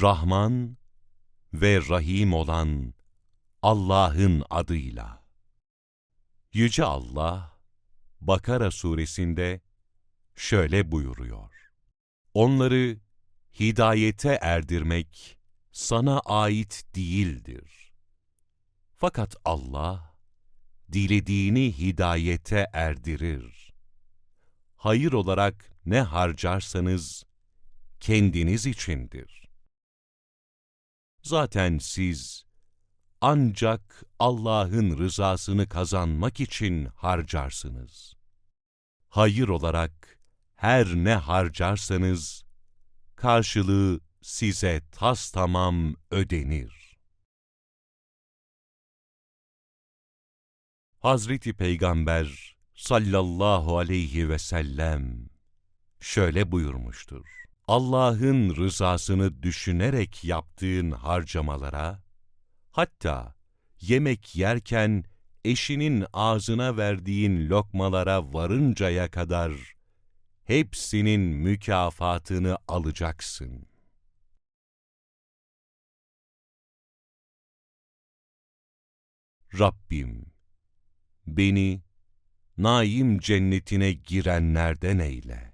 Rahman ve Rahim olan Allah'ın adıyla. Yüce Allah, Bakara suresinde şöyle buyuruyor. Onları hidayete erdirmek sana ait değildir. Fakat Allah, dilediğini hidayete erdirir. Hayır olarak ne harcarsanız, kendiniz içindir. Zaten siz, ancak Allah'ın rızasını kazanmak için harcarsınız. Hayır olarak her ne harcarsanız, karşılığı size tas tamam ödenir. Hazreti Peygamber sallallahu aleyhi ve sellem şöyle buyurmuştur. Allah'ın rızasını düşünerek yaptığın harcamalara, hatta yemek yerken eşinin ağzına verdiğin lokmalara varıncaya kadar hepsinin mükafatını alacaksın. Rabbim, beni naim cennetine girenlerden eyle.